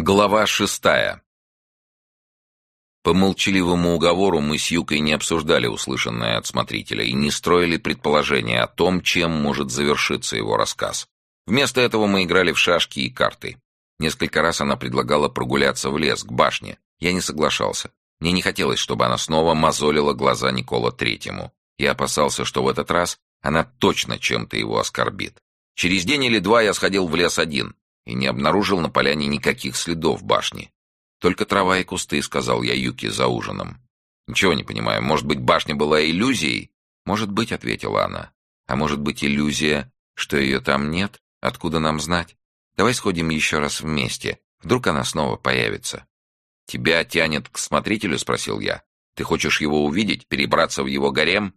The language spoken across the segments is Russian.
Глава шестая По молчаливому уговору мы с Юкой не обсуждали услышанное от смотрителя и не строили предположения о том, чем может завершиться его рассказ. Вместо этого мы играли в шашки и карты. Несколько раз она предлагала прогуляться в лес, к башне. Я не соглашался. Мне не хотелось, чтобы она снова мозолила глаза Никола Третьему. Я опасался, что в этот раз она точно чем-то его оскорбит. Через день или два я сходил в лес один, и не обнаружил на поляне никаких следов башни. Только трава и кусты, сказал я Юки за ужином. Ничего не понимаю, может быть, башня была иллюзией? Может быть, ответила она. А может быть, иллюзия, что ее там нет? Откуда нам знать? Давай сходим еще раз вместе. Вдруг она снова появится. Тебя тянет к смотрителю, спросил я. Ты хочешь его увидеть, перебраться в его гарем?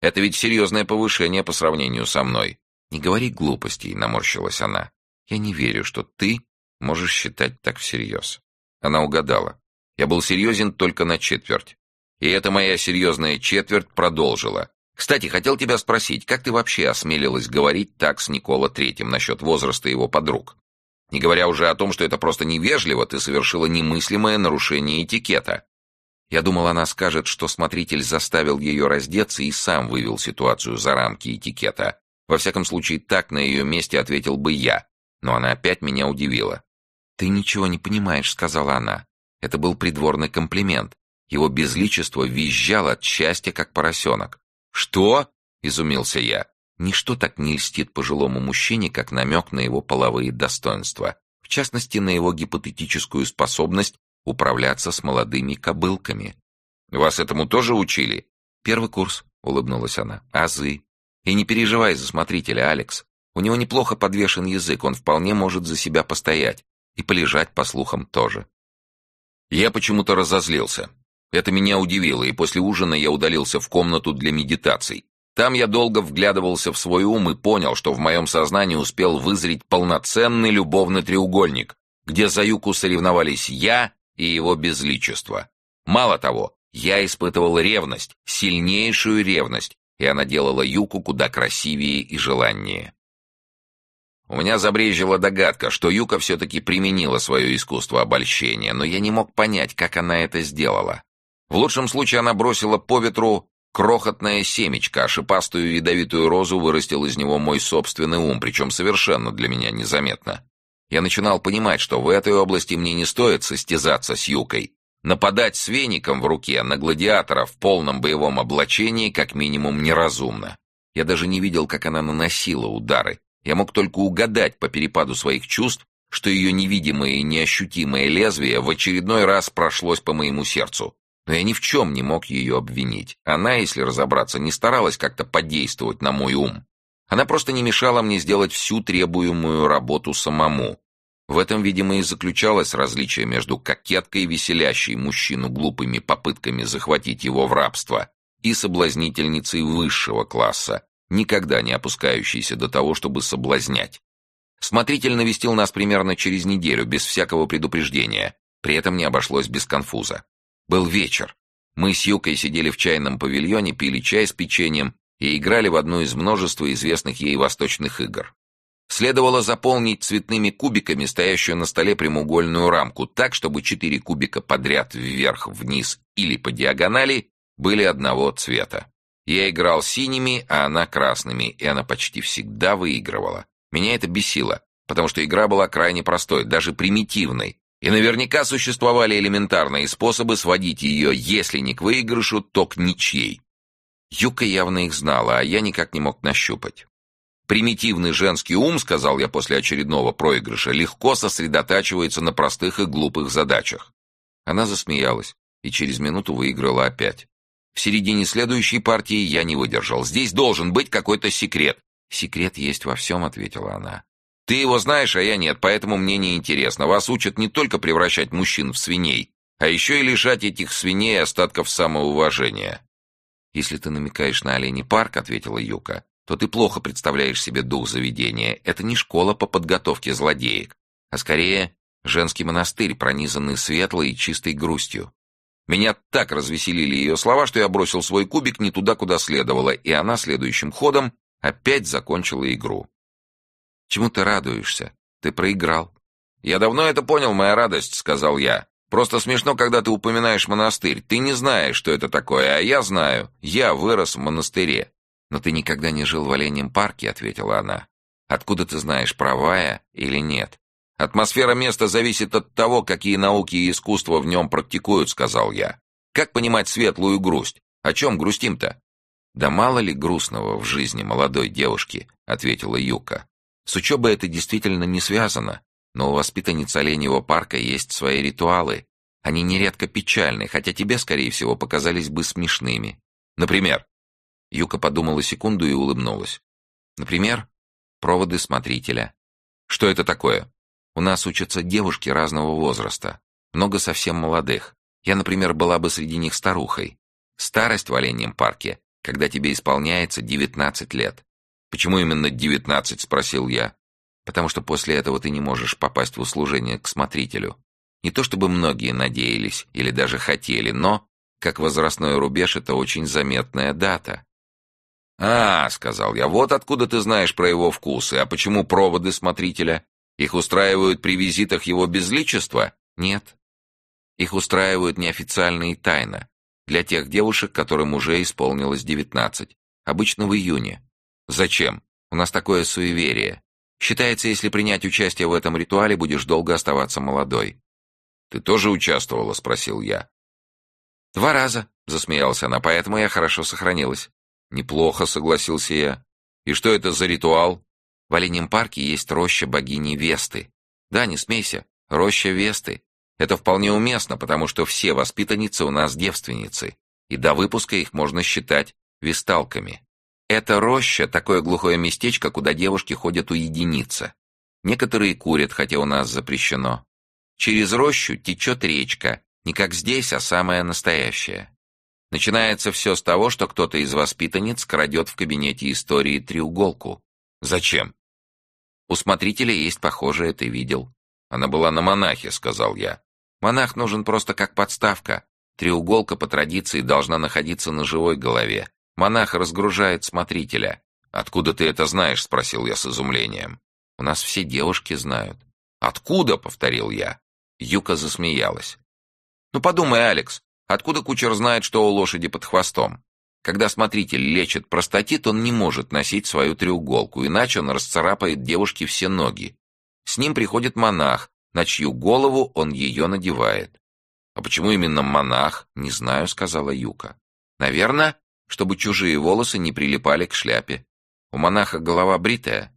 Это ведь серьезное повышение по сравнению со мной. Не говори глупостей, наморщилась она. Я не верю, что ты можешь считать так всерьез. Она угадала. Я был серьезен только на четверть. И эта моя серьезная четверть продолжила. Кстати, хотел тебя спросить, как ты вообще осмелилась говорить так с Никола Третьим насчет возраста его подруг? Не говоря уже о том, что это просто невежливо, ты совершила немыслимое нарушение этикета. Я думал, она скажет, что смотритель заставил ее раздеться и сам вывел ситуацию за рамки этикета. Во всяком случае, так на ее месте ответил бы я. Но она опять меня удивила. «Ты ничего не понимаешь», — сказала она. Это был придворный комплимент. Его безличество визжал от счастья, как поросенок. «Что?» — изумился я. Ничто так не льстит пожилому мужчине, как намек на его половые достоинства. В частности, на его гипотетическую способность управляться с молодыми кобылками. «Вас этому тоже учили?» «Первый курс», — улыбнулась она. «Азы. И не переживай за смотрителя, Алекс. У него неплохо подвешен язык, он вполне может за себя постоять. И полежать, по слухам, тоже. Я почему-то разозлился. Это меня удивило, и после ужина я удалился в комнату для медитаций. Там я долго вглядывался в свой ум и понял, что в моем сознании успел вызреть полноценный любовный треугольник, где за Юку соревновались я и его безличество. Мало того, я испытывал ревность, сильнейшую ревность, и она делала Юку куда красивее и желаннее. У меня забрежила догадка, что Юка все-таки применила свое искусство обольщения, но я не мог понять, как она это сделала. В лучшем случае она бросила по ветру крохотное семечко, а шипастую ядовитую розу вырастил из него мой собственный ум, причем совершенно для меня незаметно. Я начинал понимать, что в этой области мне не стоит состязаться с Юкой. Нападать с веником в руке на гладиатора в полном боевом облачении как минимум неразумно. Я даже не видел, как она наносила удары. Я мог только угадать по перепаду своих чувств, что ее невидимое и неощутимое лезвие в очередной раз прошлось по моему сердцу. Но я ни в чем не мог ее обвинить. Она, если разобраться, не старалась как-то подействовать на мой ум. Она просто не мешала мне сделать всю требуемую работу самому. В этом, видимо, и заключалось различие между кокеткой, веселящей мужчину глупыми попытками захватить его в рабство, и соблазнительницей высшего класса, никогда не опускающийся до того, чтобы соблазнять. Смотритель навестил нас примерно через неделю, без всякого предупреждения. При этом не обошлось без конфуза. Был вечер. Мы с Юкой сидели в чайном павильоне, пили чай с печеньем и играли в одну из множества известных ей восточных игр. Следовало заполнить цветными кубиками стоящую на столе прямоугольную рамку так, чтобы четыре кубика подряд вверх, вниз или по диагонали были одного цвета. Я играл синими, а она красными, и она почти всегда выигрывала. Меня это бесило, потому что игра была крайне простой, даже примитивной, и наверняка существовали элементарные способы сводить ее, если не к выигрышу, то к ничьей. Юка явно их знала, а я никак не мог нащупать. Примитивный женский ум, сказал я после очередного проигрыша, легко сосредотачивается на простых и глупых задачах. Она засмеялась и через минуту выиграла опять. В середине следующей партии я не выдержал. Здесь должен быть какой-то секрет. Секрет есть во всем, ответила она. Ты его знаешь, а я нет, поэтому мне не интересно. Вас учат не только превращать мужчин в свиней, а еще и лишать этих свиней остатков самоуважения. Если ты намекаешь на оленей парк, ответила Юка, то ты плохо представляешь себе дух заведения. Это не школа по подготовке злодеек, а скорее женский монастырь, пронизанный светлой и чистой грустью. Меня так развеселили ее слова, что я бросил свой кубик не туда, куда следовало, и она следующим ходом опять закончила игру. «Чему ты радуешься? Ты проиграл. «Я давно это понял, моя радость», — сказал я. «Просто смешно, когда ты упоминаешь монастырь. Ты не знаешь, что это такое, а я знаю. Я вырос в монастыре». «Но ты никогда не жил в оленьем парке», — ответила она. «Откуда ты знаешь, правая или нет?» «Атмосфера места зависит от того, какие науки и искусства в нем практикуют», — сказал я. «Как понимать светлую грусть? О чем грустим-то?» «Да мало ли грустного в жизни молодой девушки», — ответила Юка. «С учебой это действительно не связано, но у воспитанниц оленьего парка есть свои ритуалы. Они нередко печальны, хотя тебе, скорее всего, показались бы смешными. Например?» Юка подумала секунду и улыбнулась. «Например, проводы смотрителя». «Что это такое?» «У нас учатся девушки разного возраста. Много совсем молодых. Я, например, была бы среди них старухой. Старость в оленьем парке когда тебе исполняется 19 лет. Почему именно 19, спросил я. Потому что после этого ты не можешь попасть в услужение к смотрителю. Не то чтобы многие надеялись или даже хотели, но, как возрастной рубеж, это очень заметная дата. «А, — сказал я, — вот откуда ты знаешь про его вкусы. А почему проводы смотрителя? Их устраивают при визитах его безличества? Нет. Их устраивают неофициально и тайно. Для тех девушек, которым уже исполнилось девятнадцать. Обычно в июне. Зачем? У нас такое суеверие. Считается, если принять участие в этом ритуале, будешь долго оставаться молодой. Ты тоже участвовала, спросил я. Два раза, засмеялась она, поэтому я хорошо сохранилась. Неплохо, согласился я. И что это за ритуал? В Оленьем парке есть роща богини Весты. Да, не смейся, роща Весты. Это вполне уместно, потому что все воспитанницы у нас девственницы, и до выпуска их можно считать висталками. Это роща — такое глухое местечко, куда девушки ходят уединиться. Некоторые курят, хотя у нас запрещено. Через рощу течет речка, не как здесь, а самая настоящая. Начинается все с того, что кто-то из воспитанниц крадет в кабинете истории треуголку. Зачем? У смотрителя есть похожее, ты видел. Она была на монахе, сказал я. Монах нужен просто как подставка. Треуголка по традиции должна находиться на живой голове. Монах разгружает смотрителя. «Откуда ты это знаешь?» — спросил я с изумлением. «У нас все девушки знают». «Откуда?» — повторил я. Юка засмеялась. «Ну подумай, Алекс, откуда кучер знает, что у лошади под хвостом? Когда смотритель лечит простатит, он не может носить свою треуголку, иначе он расцарапает девушке все ноги. С ним приходит монах, на чью голову он ее надевает. «А почему именно монах?» «Не знаю», — сказала Юка. «Наверное, чтобы чужие волосы не прилипали к шляпе. У монаха голова бритая».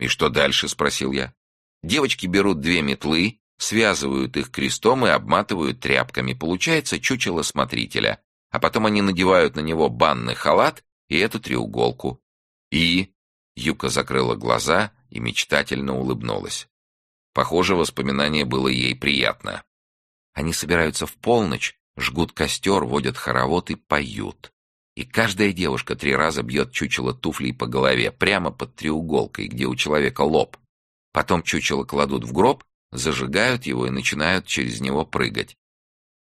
«И что дальше?» — спросил я. «Девочки берут две метлы, связывают их крестом и обматывают тряпками. Получается чучело смотрителя. А потом они надевают на него банный халат и эту треуголку. И...» Юка закрыла глаза и мечтательно улыбнулась. Похоже, воспоминание было ей приятно. Они собираются в полночь, жгут костер, водят хоровод и поют. И каждая девушка три раза бьет чучело туфлей по голове, прямо под треуголкой, где у человека лоб. Потом чучело кладут в гроб, зажигают его и начинают через него прыгать.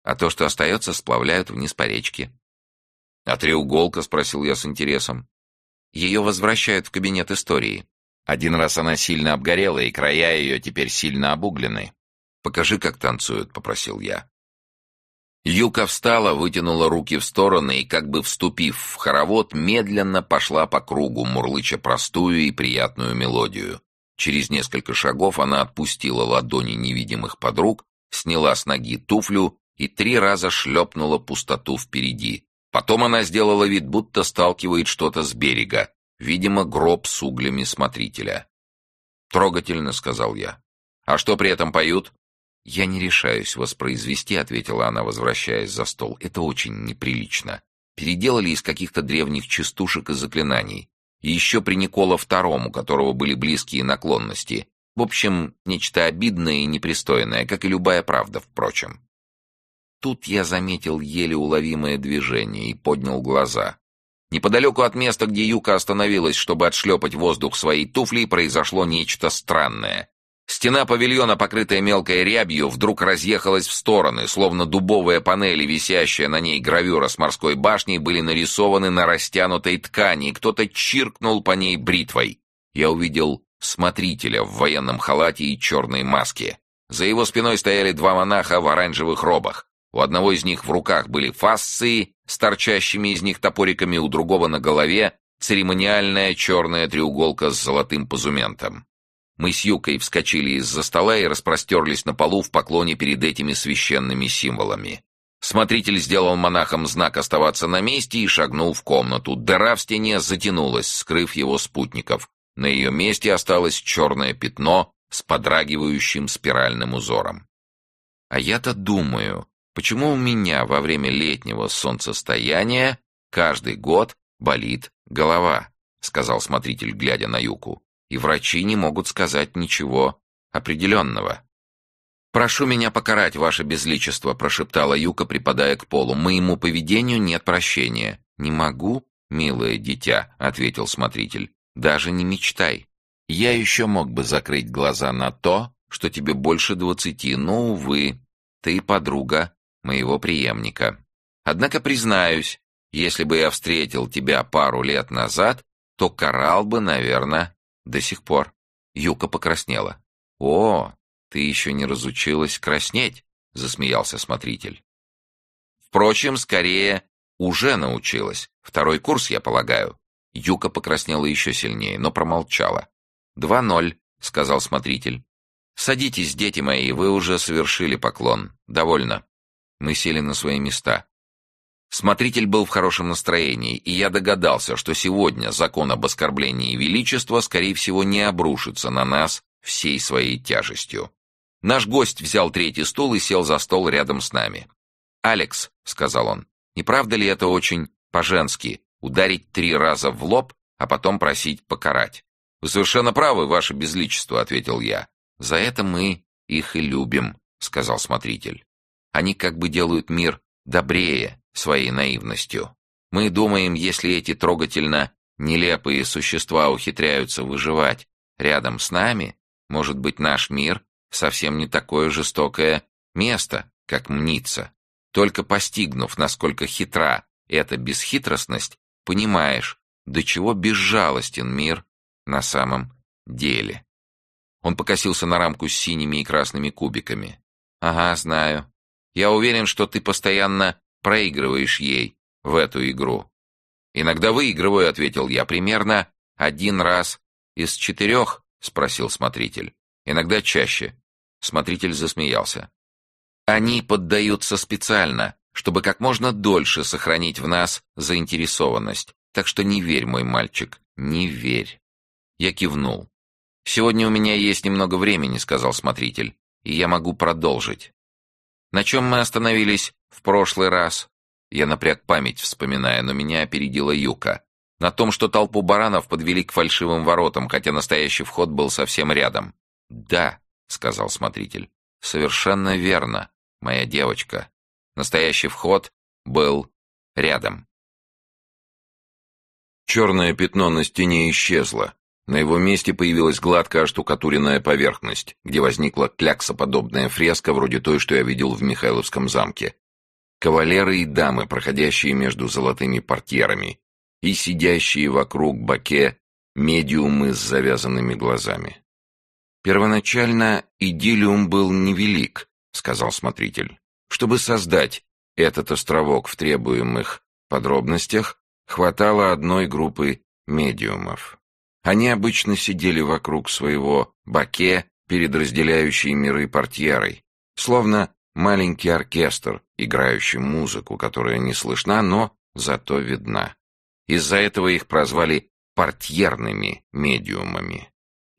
А то, что остается, сплавляют вниз по речке. «А треуголка?» — спросил я с интересом. Ее возвращают в кабинет истории. Один раз она сильно обгорела, и края ее теперь сильно обуглены. «Покажи, как танцуют», — попросил я. Юка встала, вытянула руки в стороны и, как бы вступив в хоровод, медленно пошла по кругу, мурлыча простую и приятную мелодию. Через несколько шагов она отпустила ладони невидимых подруг, сняла с ноги туфлю и три раза шлепнула пустоту впереди. Потом она сделала вид, будто сталкивает что-то с берега, Видимо, гроб с углями смотрителя. «Трогательно», — сказал я. «А что при этом поют?» «Я не решаюсь воспроизвести», — ответила она, возвращаясь за стол. «Это очень неприлично. Переделали из каких-то древних частушек и заклинаний. И еще при Никола II, у которого были близкие наклонности. В общем, нечто обидное и непристойное, как и любая правда, впрочем». Тут я заметил еле уловимое движение и поднял глаза. Неподалеку от места, где Юка остановилась, чтобы отшлепать воздух своей туфлей, произошло нечто странное. Стена павильона, покрытая мелкой рябью, вдруг разъехалась в стороны, словно дубовые панели, висящие на ней гравюра с морской башней, были нарисованы на растянутой ткани, кто-то чиркнул по ней бритвой. Я увидел смотрителя в военном халате и черной маске. За его спиной стояли два монаха в оранжевых робах. У одного из них в руках были фасции с торчащими из них топориками, у другого на голове церемониальная черная треуголка с золотым позументом. Мы с Юкой вскочили из-за стола и распростерлись на полу в поклоне перед этими священными символами. Смотритель сделал монахам знак оставаться на месте и шагнул в комнату. Дыра в стене затянулась, скрыв его спутников. На ее месте осталось черное пятно с подрагивающим спиральным узором. А я-то думаю, почему у меня во время летнего солнцестояния каждый год болит голова, сказал смотритель, глядя на Юку и врачи не могут сказать ничего определенного. «Прошу меня покарать, ваше безличество», — прошептала Юка, припадая к полу. «Моему поведению нет прощения». «Не могу, милое дитя», — ответил смотритель. «Даже не мечтай. Я еще мог бы закрыть глаза на то, что тебе больше двадцати, но, увы, ты подруга моего преемника. Однако, признаюсь, если бы я встретил тебя пару лет назад, то карал бы, наверное, до сих пор. Юка покраснела. «О, ты еще не разучилась краснеть», — засмеялся смотритель. «Впрочем, скорее, уже научилась. Второй курс, я полагаю». Юка покраснела еще сильнее, но промолчала. «Два ноль», — сказал смотритель. «Садитесь, дети мои, вы уже совершили поклон. Довольно». Мы сели на свои места. Смотритель был в хорошем настроении, и я догадался, что сегодня закон об оскорблении величества, скорее всего, не обрушится на нас всей своей тяжестью. Наш гость взял третий стул и сел за стол рядом с нами. «Алекс», — сказал он, — «не правда ли это очень по-женски, ударить три раза в лоб, а потом просить покарать?» «Вы совершенно правы, ваше безличество», — ответил я. «За это мы их и любим», — сказал смотритель. «Они как бы делают мир добрее, своей наивностью. Мы думаем, если эти трогательно нелепые существа ухитряются выживать рядом с нами, может быть, наш мир совсем не такое жестокое место, как мнится. Только постигнув, насколько хитра эта бесхитростность, понимаешь, до чего безжалостен мир на самом деле. Он покосился на рамку с синими и красными кубиками. «Ага, знаю. Я уверен, что ты постоянно проигрываешь ей в эту игру. «Иногда выигрываю», — ответил я, — «примерно один раз из четырех?» — спросил смотритель. «Иногда чаще». Смотритель засмеялся. «Они поддаются специально, чтобы как можно дольше сохранить в нас заинтересованность. Так что не верь, мой мальчик, не верь». Я кивнул. «Сегодня у меня есть немного времени», — сказал смотритель, — «и я могу продолжить». На чем мы остановились в прошлый раз? Я напряг память, вспоминая, но меня опередила Юка. На том, что толпу баранов подвели к фальшивым воротам, хотя настоящий вход был совсем рядом. «Да», — сказал смотритель, — «совершенно верно, моя девочка. Настоящий вход был рядом». Черное пятно на стене исчезло. На его месте появилась гладкая штукатуренная поверхность, где возникла кляксоподобная фреска, вроде той, что я видел в Михайловском замке. Кавалеры и дамы, проходящие между золотыми портьерами, и сидящие вокруг баке медиумы с завязанными глазами. «Первоначально идиллиум был невелик», — сказал смотритель. «Чтобы создать этот островок в требуемых подробностях, хватало одной группы медиумов. Они обычно сидели вокруг своего баке перед разделяющей миры портьерой, словно маленький оркестр, играющий музыку, которая не слышна, но зато видна. Из-за этого их прозвали портьерными медиумами.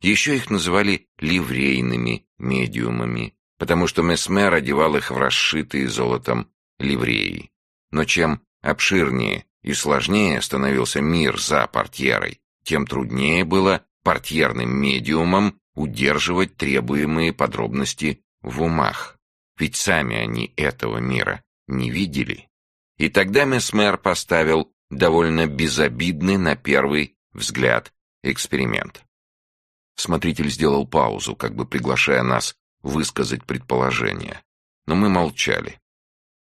Еще их называли ливрейными медиумами, потому что Месмер одевал их в расшитые золотом ливреи. Но чем обширнее и сложнее становился мир за портьерой, тем труднее было портьерным медиумам удерживать требуемые подробности в умах. Ведь сами они этого мира не видели. И тогда Месмер поставил довольно безобидный на первый взгляд эксперимент. Смотритель сделал паузу, как бы приглашая нас высказать предположение. Но мы молчали.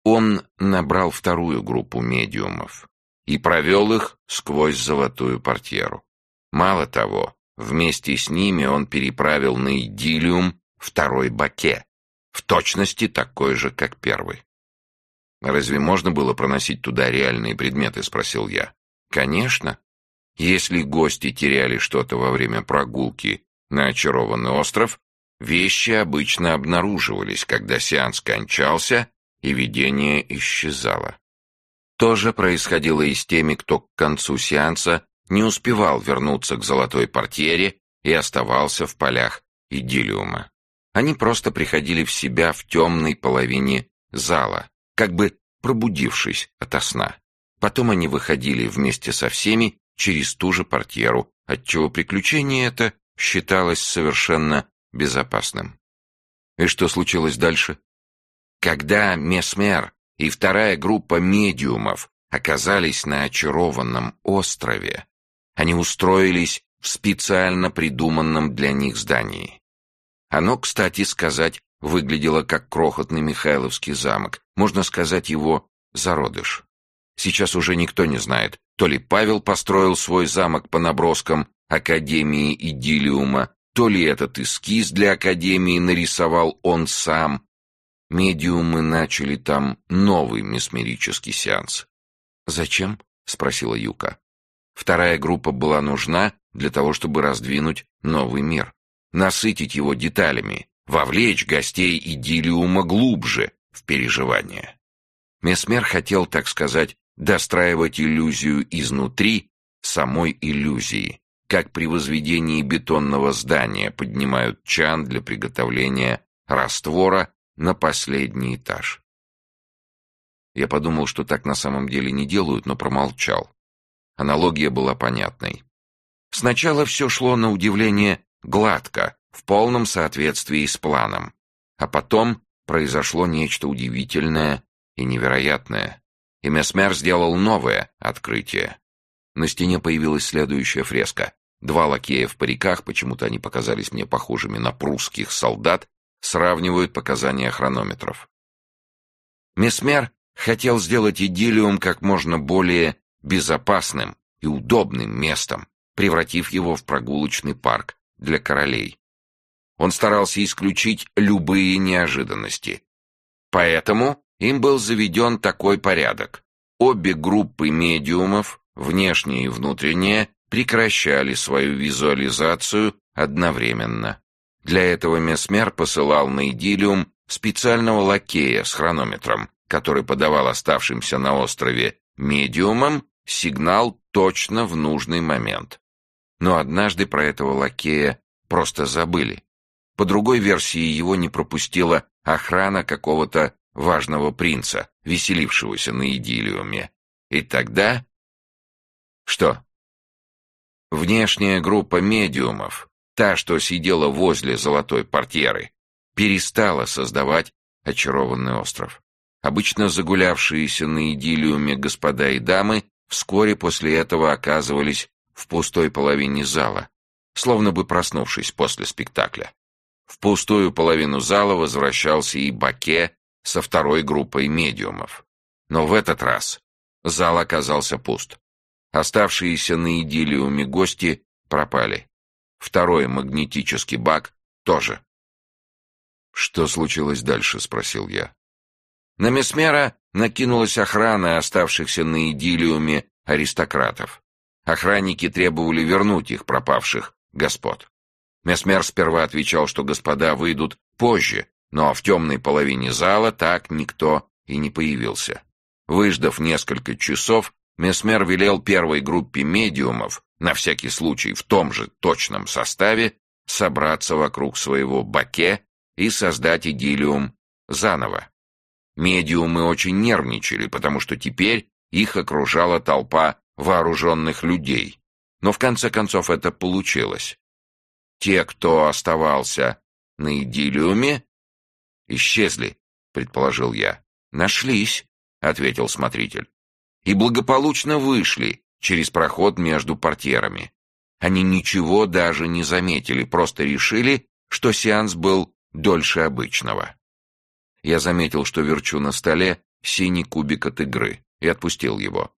Он набрал вторую группу медиумов и провел их сквозь золотую портьеру. Мало того, вместе с ними он переправил на идиллиум второй баке, в точности такой же, как первый. «Разве можно было проносить туда реальные предметы?» — спросил я. «Конечно. Если гости теряли что-то во время прогулки на очарованный остров, вещи обычно обнаруживались, когда сеанс кончался и видение исчезало. То же происходило и с теми, кто к концу сеанса не успевал вернуться к золотой портьере и оставался в полях идиллиума. Они просто приходили в себя в темной половине зала, как бы пробудившись ото сна. Потом они выходили вместе со всеми через ту же портьеру, отчего приключение это считалось совершенно безопасным. И что случилось дальше? Когда Месмер и вторая группа медиумов оказались на очарованном острове, они устроились в специально придуманном для них здании. Оно, кстати сказать, выглядело как крохотный Михайловский замок, можно сказать, его зародыш. Сейчас уже никто не знает, то ли Павел построил свой замок по наброскам Академии Идиллиума, то ли этот эскиз для Академии нарисовал он сам. Медиумы начали там новый месмерический сеанс. «Зачем?» — спросила Юка. Вторая группа была нужна для того, чтобы раздвинуть новый мир, насытить его деталями, вовлечь гостей идиллиума глубже в переживания. Месмер хотел, так сказать, достраивать иллюзию изнутри самой иллюзии, как при возведении бетонного здания поднимают чан для приготовления раствора на последний этаж. Я подумал, что так на самом деле не делают, но промолчал. Аналогия была понятной. Сначала все шло на удивление гладко, в полном соответствии с планом. А потом произошло нечто удивительное и невероятное. И Месмер сделал новое открытие. На стене появилась следующая фреска. Два лакея в париках, почему-то они показались мне похожими на прусских солдат, сравнивают показания хронометров. Месмер хотел сделать идиллиум как можно более безопасным и удобным местом, превратив его в прогулочный парк для королей. Он старался исключить любые неожиданности. Поэтому им был заведен такой порядок. Обе группы медиумов, внешние и внутренние, прекращали свою визуализацию одновременно. Для этого Месмер посылал на идиллиум специального лакея с хронометром, который подавал оставшимся на острове медиумам сигнал точно в нужный момент. Но однажды про этого лакея просто забыли. По другой версии его не пропустила охрана какого-то важного принца, веселившегося на идиллиуме. И тогда... Что? Внешняя группа медиумов, та, что сидела возле золотой портьеры, перестала создавать очарованный остров. Обычно загулявшиеся на идиллиуме господа и дамы вскоре после этого оказывались в пустой половине зала, словно бы проснувшись после спектакля. В пустую половину зала возвращался и Баке со второй группой медиумов. Но в этот раз зал оказался пуст. Оставшиеся на идиллиуме гости пропали. Второй магнетический бак тоже. «Что случилось дальше?» — спросил я. На Месмера накинулась охрана оставшихся на идиллиуме аристократов. Охранники требовали вернуть их пропавших господ. Месмер сперва отвечал, что господа выйдут позже, но в темной половине зала так никто и не появился. Выждав несколько часов, Месмер велел первой группе медиумов, на всякий случай в том же точном составе, собраться вокруг своего баке и создать идиллиум заново. Медиумы очень нервничали, потому что теперь их окружала толпа вооруженных людей. Но в конце концов это получилось. Те, кто оставался на идиллиуме, исчезли, предположил я. Нашлись, ответил смотритель. И благополучно вышли через проход между портьерами. Они ничего даже не заметили, просто решили, что сеанс был дольше обычного. Я заметил, что верчу на столе синий кубик от игры, и отпустил его.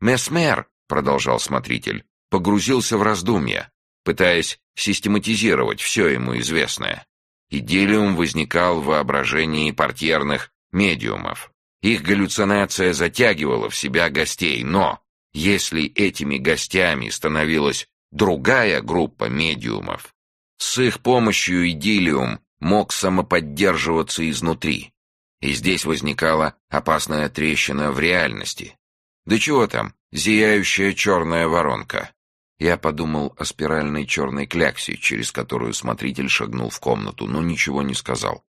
«Месмер», — продолжал смотритель, погрузился в раздумья, пытаясь систематизировать все ему известное. Идиллиум возникал в воображении портьерных медиумов. Их галлюцинация затягивала в себя гостей, но если этими гостями становилась другая группа медиумов, с их помощью идиллиум мог самоподдерживаться изнутри. И здесь возникала опасная трещина в реальности. Да чего там, зияющая черная воронка. Я подумал о спиральной черной кляксе, через которую смотритель шагнул в комнату, но ничего не сказал.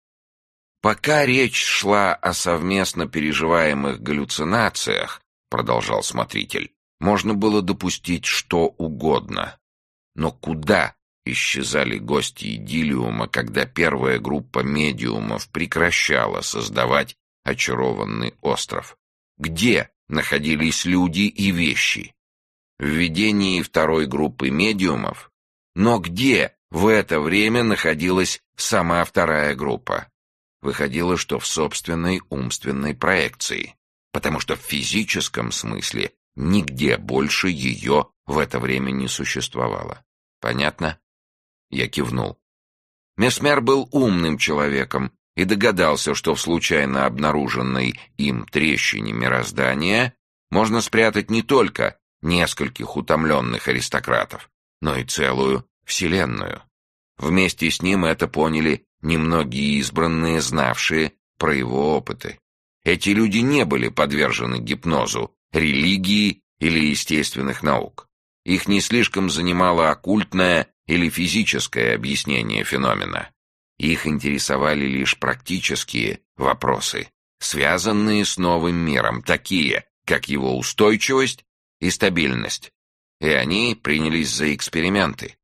Пока речь шла о совместно переживаемых галлюцинациях, продолжал смотритель, можно было допустить что угодно. Но куда исчезали гости идиллиума, когда первая группа медиумов прекращала создавать очарованный остров? Где находились люди и вещи? В видении второй группы медиумов? Но где в это время находилась сама вторая группа? Выходило, что в собственной умственной проекции, потому что в физическом смысле нигде больше ее в это время не существовало. Понятно? Я кивнул. Месмер был умным человеком и догадался, что в случайно обнаруженной им трещине мироздания можно спрятать не только нескольких утомленных аристократов, но и целую вселенную. Вместе с ним это поняли немногие избранные, знавшие про его опыты. Эти люди не были подвержены гипнозу, религии или естественных наук. Их не слишком занимало оккультное или физическое объяснение феномена. Их интересовали лишь практические вопросы, связанные с новым миром, такие, как его устойчивость и стабильность. И они принялись за эксперименты.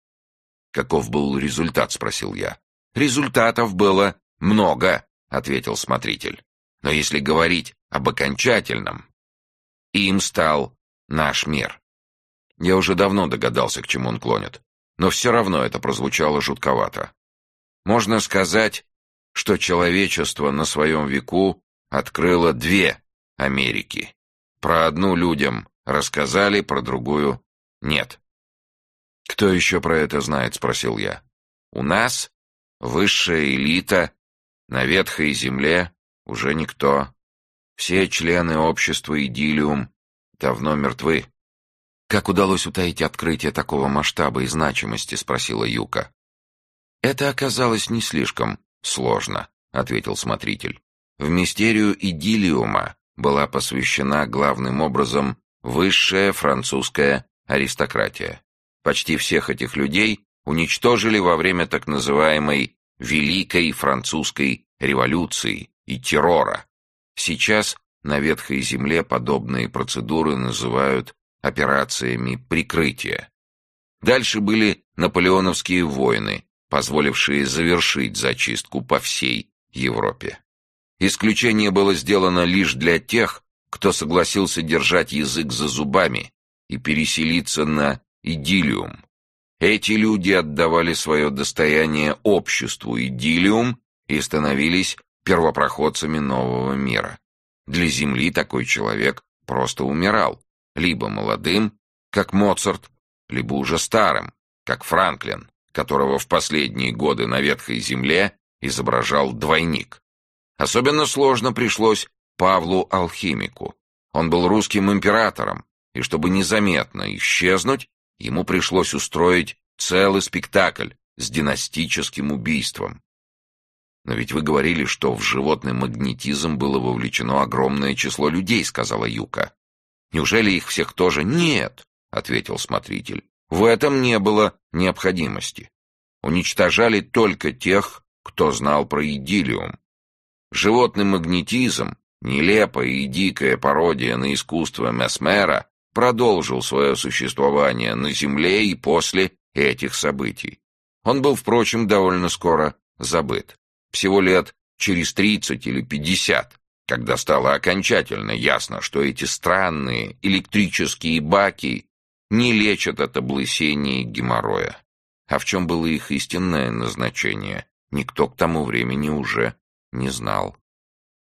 «Каков был результат?» — спросил я. «Результатов было много», — ответил смотритель. «Но если говорить об окончательном, им стал наш мир». Я уже давно догадался, к чему он клонит но все равно это прозвучало жутковато. Можно сказать, что человечество на своем веку открыло две Америки. Про одну людям рассказали, про другую нет. «Кто еще про это знает?» — спросил я. «У нас высшая элита, на ветхой земле уже никто. Все члены общества Идиллиум давно мертвы. «Как удалось утаить открытие такого масштаба и значимости?» — спросила Юка. «Это оказалось не слишком сложно», — ответил смотритель. «В мистерию идиллиума была посвящена главным образом высшая французская аристократия. Почти всех этих людей уничтожили во время так называемой Великой Французской революции и террора. Сейчас на ветхой земле подобные процедуры называют операциями прикрытия. Дальше были наполеоновские войны, позволившие завершить зачистку по всей Европе. Исключение было сделано лишь для тех, кто согласился держать язык за зубами и переселиться на идиллиум. Эти люди отдавали свое достояние обществу идиллиум и становились первопроходцами нового мира. Для Земли такой человек просто умирал, либо молодым, как Моцарт, либо уже старым, как Франклин, которого в последние годы на ветхой земле изображал двойник. Особенно сложно пришлось Павлу Алхимику. Он был русским императором, и чтобы незаметно исчезнуть, ему пришлось устроить целый спектакль с династическим убийством. «Но ведь вы говорили, что в животный магнетизм было вовлечено огромное число людей», — сказала Юка. Неужели их всех тоже? Нет, ответил смотритель. В этом не было необходимости. Уничтожали только тех, кто знал про идиллиум. Животный магнетизм, нелепая и дикая пародия на искусство Месмера, продолжил свое существование на Земле и после этих событий. Он был, впрочем, довольно скоро забыт. Всего лет через тридцать или пятьдесят когда стало окончательно ясно, что эти странные электрические баки не лечат от облысения и геморроя. А в чем было их истинное назначение, никто к тому времени уже не знал.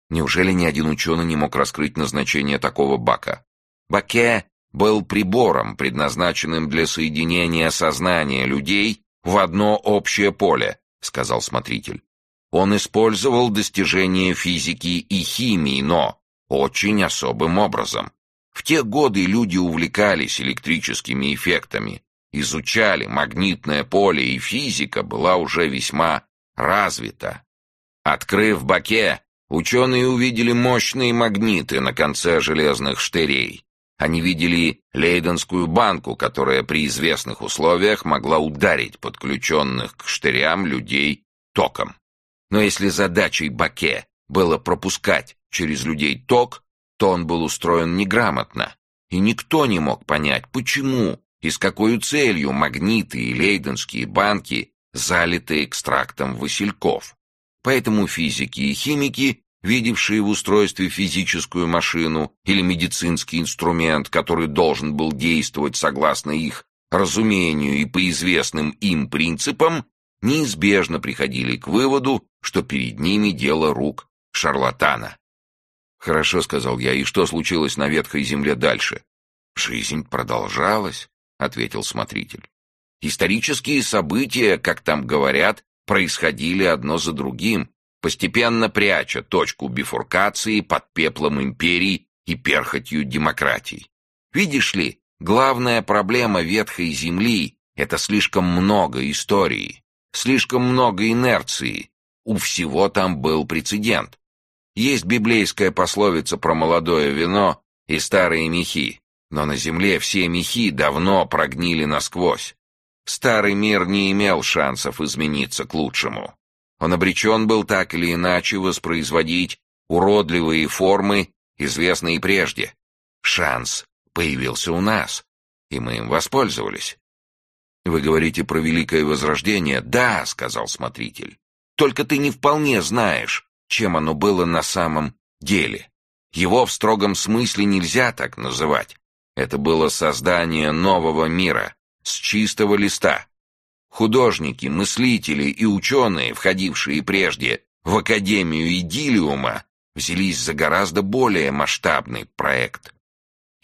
Неужели ни один ученый не мог раскрыть назначение такого бака? Баке был прибором, предназначенным для соединения сознания людей в одно общее поле, сказал смотритель. Он использовал достижения физики и химии, но очень особым образом. В те годы люди увлекались электрическими эффектами, изучали магнитное поле, и физика была уже весьма развита. Открыв баке, ученые увидели мощные магниты на конце железных штырей. Они видели лейденскую банку, которая при известных условиях могла ударить подключенных к штырям людей током. Но если задачей баке было пропускать через людей ток, то он был устроен неграмотно, и никто не мог понять, почему и с какой целью магниты и лейденские банки залиты экстрактом васильков. Поэтому физики и химики, видевшие в устройстве физическую машину или медицинский инструмент, который должен был действовать согласно их разумению и по известным им принципам, неизбежно приходили к выводу, что перед ними дело рук шарлатана. «Хорошо», — сказал я, — «и что случилось на ветхой земле дальше?» «Жизнь продолжалась», — ответил смотритель. «Исторические события, как там говорят, происходили одно за другим, постепенно пряча точку бифуркации под пеплом империй и перхотью демократий. Видишь ли, главная проблема ветхой земли — это слишком много истории, слишком много инерции. У всего там был прецедент. Есть библейская пословица про молодое вино и старые мехи, но на земле все мехи давно прогнили насквозь. Старый мир не имел шансов измениться к лучшему. Он обречен был так или иначе воспроизводить уродливые формы, известные прежде. Шанс появился у нас, и мы им воспользовались. «Вы говорите про Великое Возрождение?» «Да», — сказал смотритель. «Только ты не вполне знаешь, чем оно было на самом деле. Его в строгом смысле нельзя так называть. Это было создание нового мира, с чистого листа. Художники, мыслители и ученые, входившие прежде в Академию Идиллиума, взялись за гораздо более масштабный проект.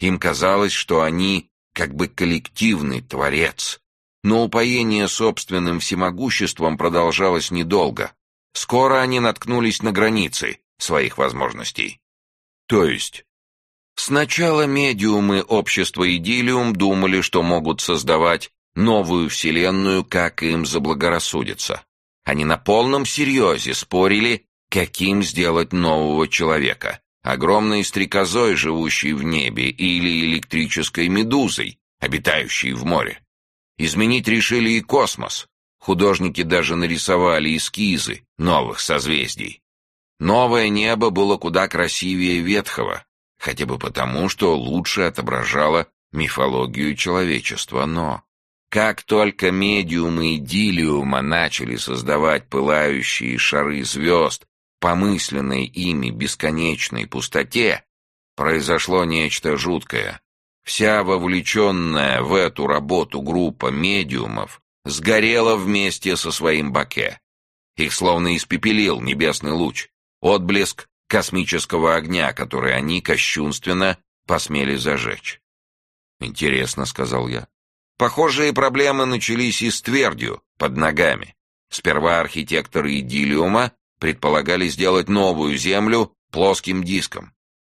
Им казалось, что они как бы коллективный творец. Но упоение собственным всемогуществом продолжалось недолго. Скоро они наткнулись на границы своих возможностей. То есть, сначала медиумы общества Идиллиум думали, что могут создавать новую вселенную, как им заблагорассудится. Они на полном серьезе спорили, каким сделать нового человека. Огромной стрекозой, живущей в небе, или электрической медузой, обитающей в море. Изменить решили и космос, Художники даже нарисовали эскизы новых созвездий. Новое небо было куда красивее ветхого, хотя бы потому, что лучше отображало мифологию человечества, но... Как только медиумы идиллиума начали создавать пылающие шары звезд помысленной ими бесконечной пустоте, произошло нечто жуткое. Вся вовлеченная в эту работу группа медиумов сгорела вместе со своим баке. Их словно испепелил небесный луч, отблеск космического огня, который они кощунственно посмели зажечь. «Интересно», — сказал я. Похожие проблемы начались и с твердью, под ногами. Сперва архитекторы Идиллиума предполагали сделать новую Землю плоским диском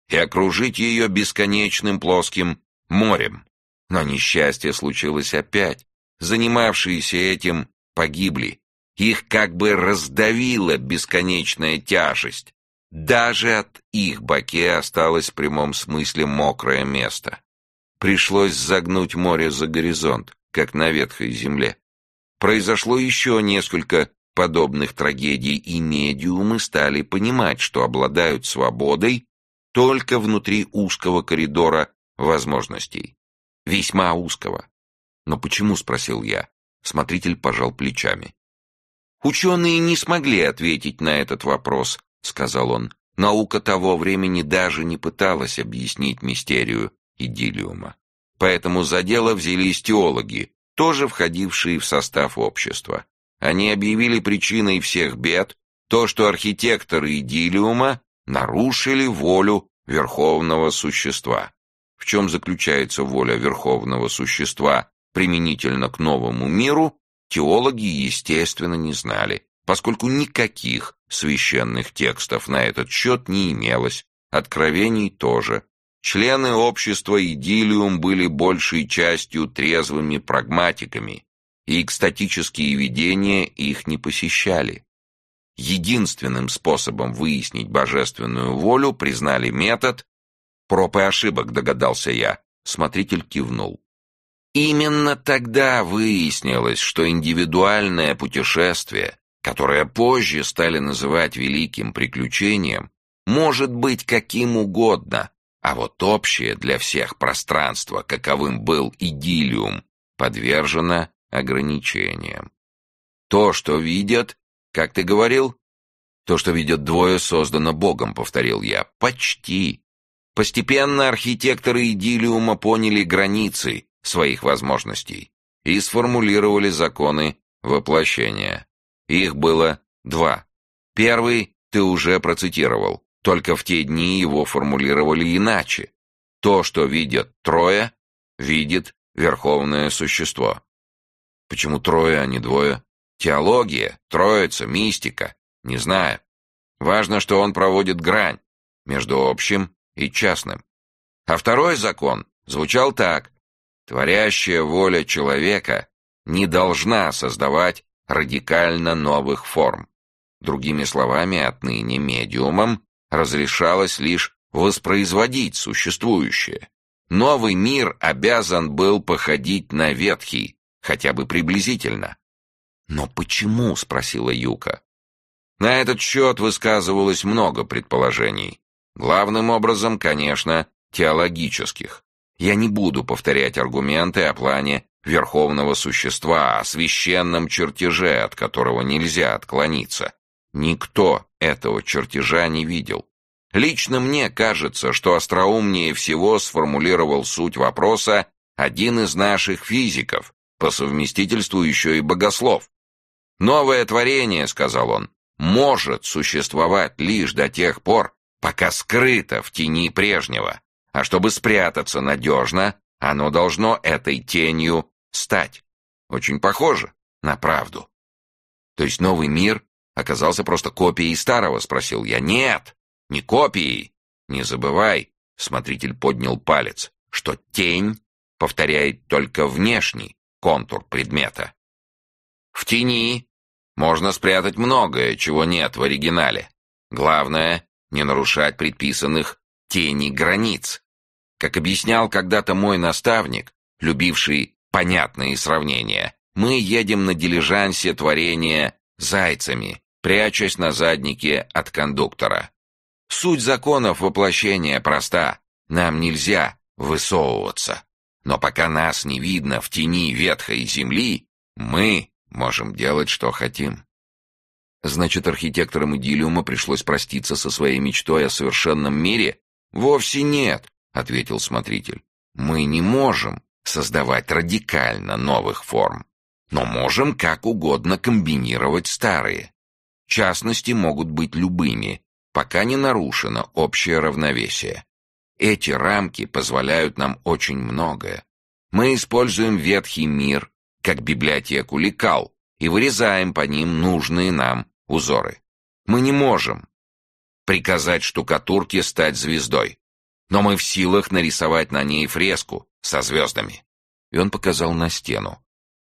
и окружить ее бесконечным плоским морем. Но несчастье случилось опять занимавшиеся этим, погибли. Их как бы раздавила бесконечная тяжесть. Даже от их баке осталось в прямом смысле мокрое место. Пришлось загнуть море за горизонт, как на ветхой земле. Произошло еще несколько подобных трагедий, и медиумы стали понимать, что обладают свободой только внутри узкого коридора возможностей. Весьма узкого. «Но почему?» — спросил я. Смотритель пожал плечами. «Ученые не смогли ответить на этот вопрос», — сказал он. «Наука того времени даже не пыталась объяснить мистерию идиллиума. Поэтому за дело взялись теологи, тоже входившие в состав общества. Они объявили причиной всех бед то, что архитекторы идиллиума нарушили волю верховного существа. В чем заключается воля верховного существа, применительно к новому миру, теологи, естественно, не знали. поскольку никаких священных текстов на этот счет не имелось, откровений тоже. Члены общества «Идиллиум» были большей частью трезвыми прагматиками, и экстатические видения их не посещали. Единственным способом выяснить божественную волю признали метод проб и ошибок, догадался я. Смотритель кивнул. Именно тогда выяснилось, что индивидуальное путешествие, которое позже стали называть великим приключением, может быть каким угодно, а вот общее для всех пространство, каковым был идиллиум, подвержено ограничениям. То, что видят, как ты говорил, то, что видят двое, создано Богом, повторил я. Почти. Постепенно архитекторы идиллиума поняли границы своих возможностей и сформулировали законы воплощения. Их было два. Первый ты уже процитировал, только в те дни его формулировали иначе. То, что видят трое, видит верховное существо. Почему трое, а не двое? Теология, троица, мистика. Не знаю. Важно, что он проводит грань между общим и частным. А второй закон звучал так. Творящая воля человека не должна создавать радикально новых форм. Другими словами, отныне медиумам разрешалось лишь воспроизводить существующее. Новый мир обязан был походить на ветхий, хотя бы приблизительно. «Но почему?» — спросила Юка. На этот счет высказывалось много предположений. Главным образом, конечно, теологических. Я не буду повторять аргументы о плане верховного существа, о священном чертеже, от которого нельзя отклониться. Никто этого чертежа не видел. Лично мне кажется, что остроумнее всего сформулировал суть вопроса один из наших физиков, по совместительству еще и богослов. «Новое творение», — сказал он, — «может существовать лишь до тех пор, пока скрыто в тени прежнего, а чтобы спрятаться надежно, оно должно этой тенью стать. Очень похоже на правду. То есть новый мир оказался просто копией старого, спросил я. Нет, не копией. Не забывай, смотритель поднял палец, что тень повторяет только внешний контур предмета. В тени можно спрятать многое, чего нет в оригинале. Главное не нарушать предписанных тени границ. Как объяснял когда-то мой наставник, любивший понятные сравнения, мы едем на дилижансе творения зайцами, прячась на заднике от кондуктора. Суть законов воплощения проста. Нам нельзя высовываться. Но пока нас не видно в тени ветхой земли, мы можем делать, что хотим. Значит, архитекторам идиллиума пришлось проститься со своей мечтой о совершенном мире? Вовсе нет, ответил смотритель. Мы не можем создавать радикально новых форм, но можем как угодно комбинировать старые. Частности могут быть любыми, пока не нарушено общее равновесие. Эти рамки позволяют нам очень многое. Мы используем ветхий мир как библиотеку лекал и вырезаем по ним нужные нам узоры. Мы не можем приказать штукатурке стать звездой, но мы в силах нарисовать на ней фреску со звездами. И он показал на стену.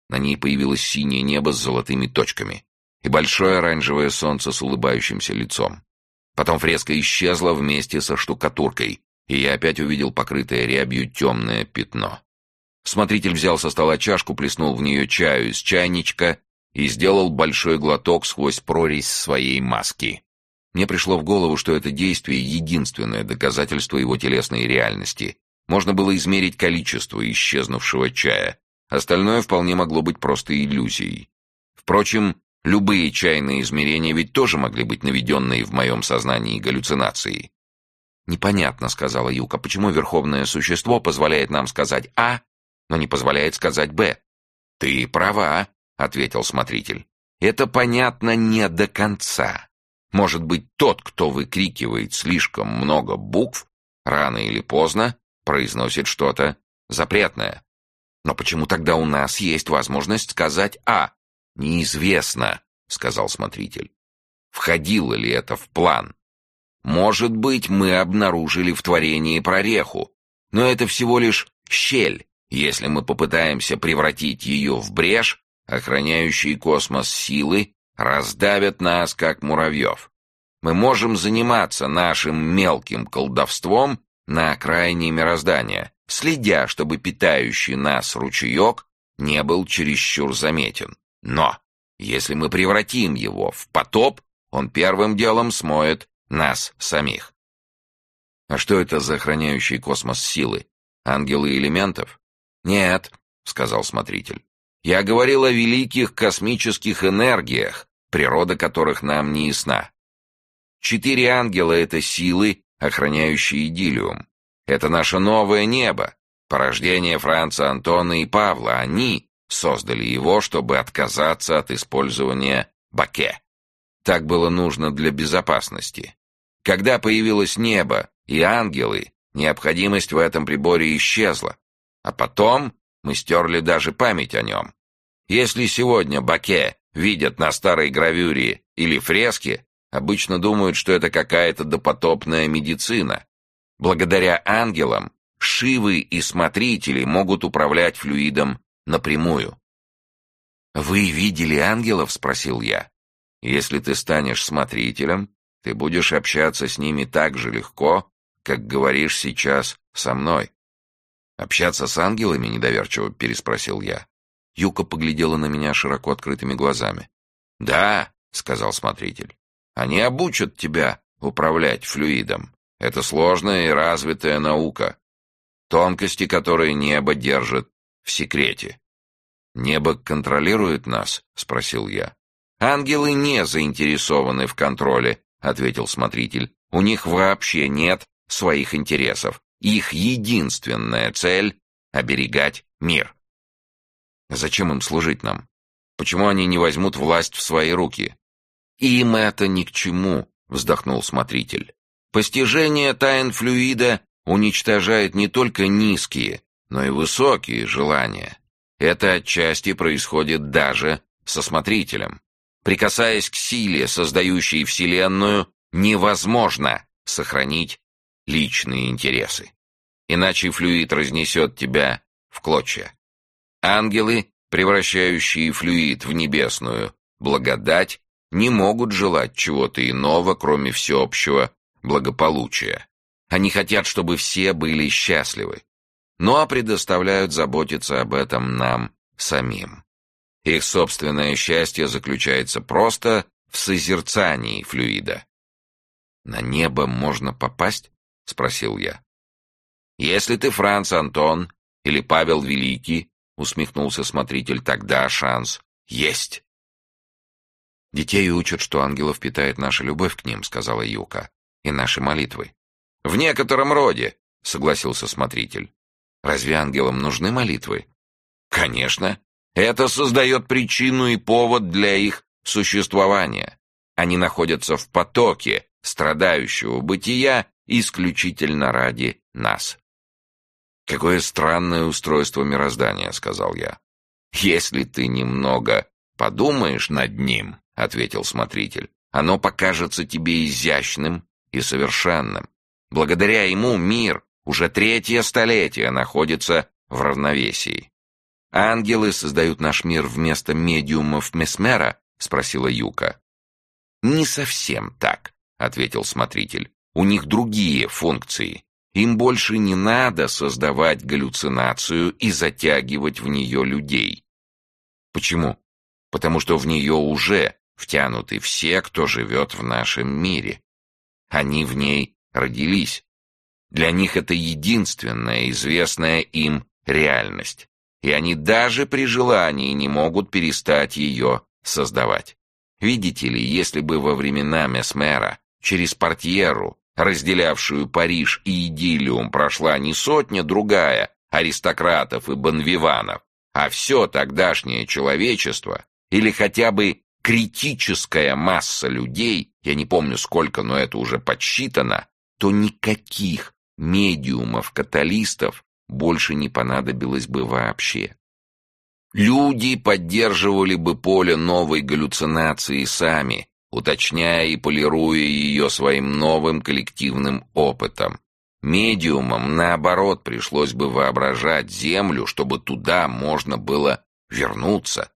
На ней появилось синее небо с золотыми точками и большое оранжевое солнце с улыбающимся лицом. Потом фреска исчезла вместе со штукатуркой, и я опять увидел покрытое рябью темное пятно. Смотритель взял со стола чашку, плеснул в нее чаю из чайничка и сделал большой глоток сквозь прорезь своей маски. Мне пришло в голову, что это действие — единственное доказательство его телесной реальности. Можно было измерить количество исчезнувшего чая. Остальное вполне могло быть просто иллюзией. Впрочем, любые чайные измерения ведь тоже могли быть наведенные в моем сознании галлюцинацией. «Непонятно», — сказала Юка, — «почему Верховное Существо позволяет нам сказать «А», но не позволяет сказать «Б». «Ты права», — ответил смотритель. «Это понятно не до конца. Может быть, тот, кто выкрикивает слишком много букв, рано или поздно произносит что-то запретное. Но почему тогда у нас есть возможность сказать «А»? Неизвестно», сказал смотритель. Входило ли это в план? Может быть, мы обнаружили в творении прореху, но это всего лишь щель. Если мы попытаемся превратить ее в брешь, охраняющие космос силы раздавят нас, как муравьев. Мы можем заниматься нашим мелким колдовством на окраине мироздания, следя, чтобы питающий нас ручеек не был чересчур заметен. Но если мы превратим его в потоп, он первым делом смоет нас самих. А что это за охраняющие космос силы? Ангелы элементов? Нет, сказал смотритель. Я говорил о великих космических энергиях, природа которых нам не ясна. Четыре ангела — это силы, охраняющие идиллиум. Это наше новое небо, порождение Франца Антона и Павла. Они создали его, чтобы отказаться от использования баке. Так было нужно для безопасности. Когда появилось небо и ангелы, необходимость в этом приборе исчезла. А потом мы стерли даже память о нем. Если сегодня баке видят на старой гравюре или фреске, обычно думают, что это какая-то допотопная медицина. Благодаря ангелам Шивы и смотрители могут управлять флюидом напрямую. «Вы видели ангелов?» — спросил я. «Если ты станешь смотрителем, ты будешь общаться с ними так же легко, как говоришь сейчас со мной». «Общаться с ангелами?» — недоверчиво переспросил я. Юка поглядела на меня широко открытыми глазами. «Да», — сказал смотритель, — «они обучат тебя управлять флюидом. Это сложная и развитая наука, тонкости которой небо держит в секрете». «Небо контролирует нас?» — спросил я. «Ангелы не заинтересованы в контроле», — ответил смотритель. «У них вообще нет своих интересов. Их единственная цель — оберегать мир». Зачем им служить нам? Почему они не возьмут власть в свои руки? Им это ни к чему, вздохнул смотритель. Постижение тайн флюида уничтожает не только низкие, но и высокие желания. Это отчасти происходит даже со смотрителем. Прикасаясь к силе, создающей Вселенную, невозможно сохранить личные интересы. Иначе флюид разнесет тебя в клочья. Ангелы, превращающие флюид в небесную благодать, не могут желать чего-то иного, кроме всеобщего благополучия. Они хотят, чтобы все были счастливы, но предоставляют заботиться об этом нам самим. Их собственное счастье заключается просто в созерцании флюида. «На небо можно попасть?» — спросил я. «Если ты Франц Антон или Павел Великий, усмехнулся смотритель. Тогда шанс есть. Детей учат, что ангелов питает наша любовь к ним, сказала Юка, и наши молитвы. В некотором роде, согласился смотритель. Разве ангелам нужны молитвы? Конечно. Это создает причину и повод для их существования. Они находятся в потоке страдающего бытия исключительно ради нас. «Какое странное устройство мироздания», — сказал я. «Если ты немного подумаешь над ним», — ответил смотритель, «оно покажется тебе изящным и совершенным. Благодаря ему мир уже третье столетие находится в равновесии». «Ангелы создают наш мир вместо медиумов Месмера?» — спросила Юка. «Не совсем так», — ответил смотритель. «У них другие функции. Им больше не надо создавать галлюцинацию и затягивать в нее людей. Почему? Потому что в нее уже втянуты все, кто живет в нашем мире. Они в ней родились. Для них это единственная известная им реальность. И они даже при желании не могут перестать ее создавать. Видите ли, если бы во времена Месмера через портьеру разделявшую Париж и идиллиум, прошла не сотня другая аристократов и бонвиванов, а все тогдашнее человечество, или хотя бы критическая масса людей, я не помню сколько, но это уже подсчитано, то никаких медиумов-каталистов больше не понадобилось бы вообще. Люди поддерживали бы поле новой галлюцинации сами, уточняя и полируя ее своим новым коллективным опытом. Медиумам, наоборот, пришлось бы воображать Землю, чтобы туда можно было вернуться.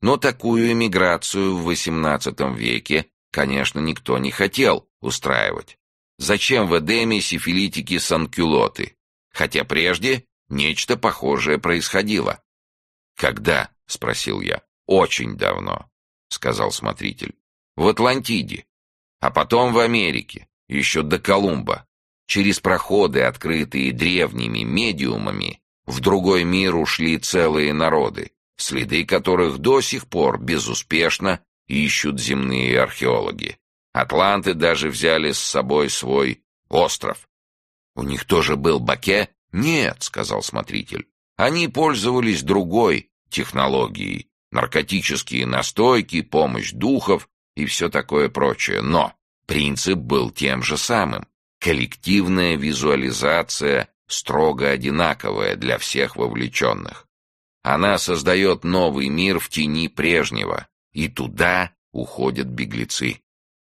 Но такую эмиграцию в XVIII веке, конечно, никто не хотел устраивать. Зачем в Эдеме сифилитики-санкюлоты? Хотя прежде нечто похожее происходило. «Когда?» — спросил я. «Очень давно», — сказал смотритель. «В Атлантиде, а потом в Америке, еще до Колумба. Через проходы, открытые древними медиумами, в другой мир ушли целые народы, следы которых до сих пор безуспешно ищут земные археологи. Атланты даже взяли с собой свой остров. «У них тоже был баке?» «Нет», — сказал смотритель. Они пользовались другой технологией. Наркотические настойки, помощь духов и все такое прочее. Но принцип был тем же самым. Коллективная визуализация строго одинаковая для всех вовлеченных. Она создает новый мир в тени прежнего, и туда уходят беглецы.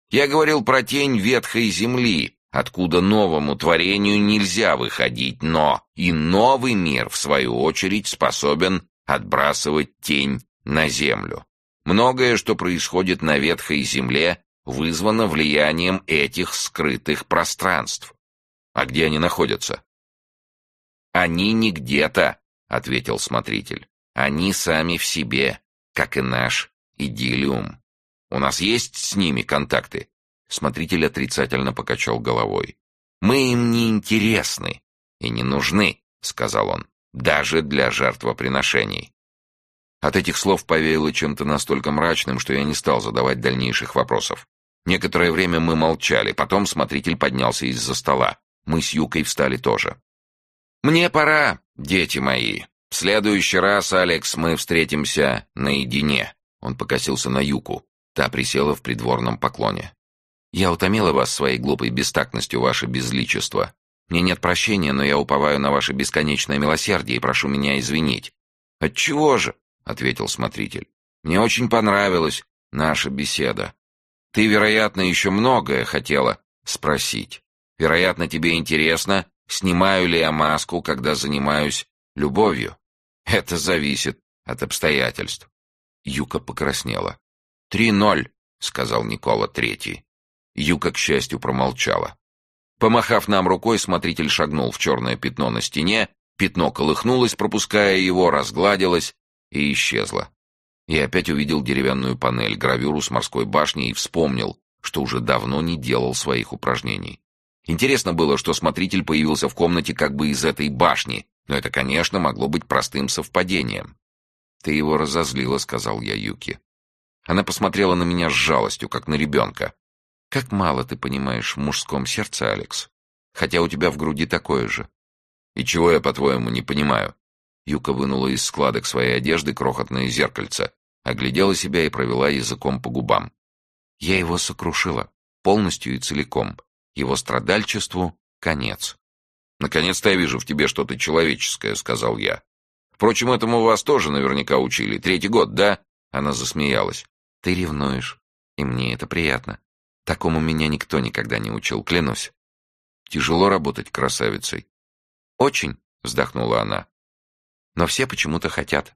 Я говорил про тень ветхой земли, откуда новому творению нельзя выходить, но и новый мир, в свою очередь, способен отбрасывать тень на землю. Многое, что происходит на ветхой земле, вызвано влиянием этих скрытых пространств. А где они находятся? «Они не где-то», — ответил смотритель. «Они сами в себе, как и наш идиллиум. У нас есть с ними контакты?» Смотритель отрицательно покачал головой. «Мы им не интересны и не нужны», — сказал он, — «даже для жертвоприношений». От этих слов повеяло чем-то настолько мрачным, что я не стал задавать дальнейших вопросов. Некоторое время мы молчали, потом смотритель поднялся из-за стола. Мы с Юкой встали тоже. «Мне пора, дети мои. В следующий раз, Алекс, мы встретимся наедине». Он покосился на Юку. Та присела в придворном поклоне. Я утомила вас своей глупой бестактностью, ваше безличество. Мне нет прощения, но я уповаю на ваше бесконечное милосердие и прошу меня извинить». «Отчего же?» — ответил смотритель. «Мне очень понравилась наша беседа. Ты, вероятно, еще многое хотела спросить. Вероятно, тебе интересно, снимаю ли я маску, когда занимаюсь любовью. Это зависит от обстоятельств». Юка покраснела. «Три ноль», — сказал Никола Третий. Юка, к счастью, промолчала. Помахав нам рукой, смотритель шагнул в черное пятно на стене, пятно колыхнулось, пропуская его, разгладилось и исчезло. Я опять увидел деревянную панель, гравюру с морской башней и вспомнил, что уже давно не делал своих упражнений. Интересно было, что смотритель появился в комнате как бы из этой башни, но это, конечно, могло быть простым совпадением. «Ты его разозлила», — сказал я Юки. Она посмотрела на меня с жалостью, как на ребенка. Как мало ты понимаешь в мужском сердце, Алекс. Хотя у тебя в груди такое же. И чего я, по-твоему, не понимаю? Юка вынула из складок своей одежды крохотное зеркальце, оглядела себя и провела языком по губам. Я его сокрушила, полностью и целиком. Его страдальчеству — конец. «Наконец-то я вижу в тебе что-то человеческое», — сказал я. «Впрочем, этому вас тоже наверняка учили. Третий год, да?» Она засмеялась. «Ты ревнуешь, и мне это приятно. Такому меня никто никогда не учил, клянусь. Тяжело работать красавицей. Очень, вздохнула она. Но все почему-то хотят.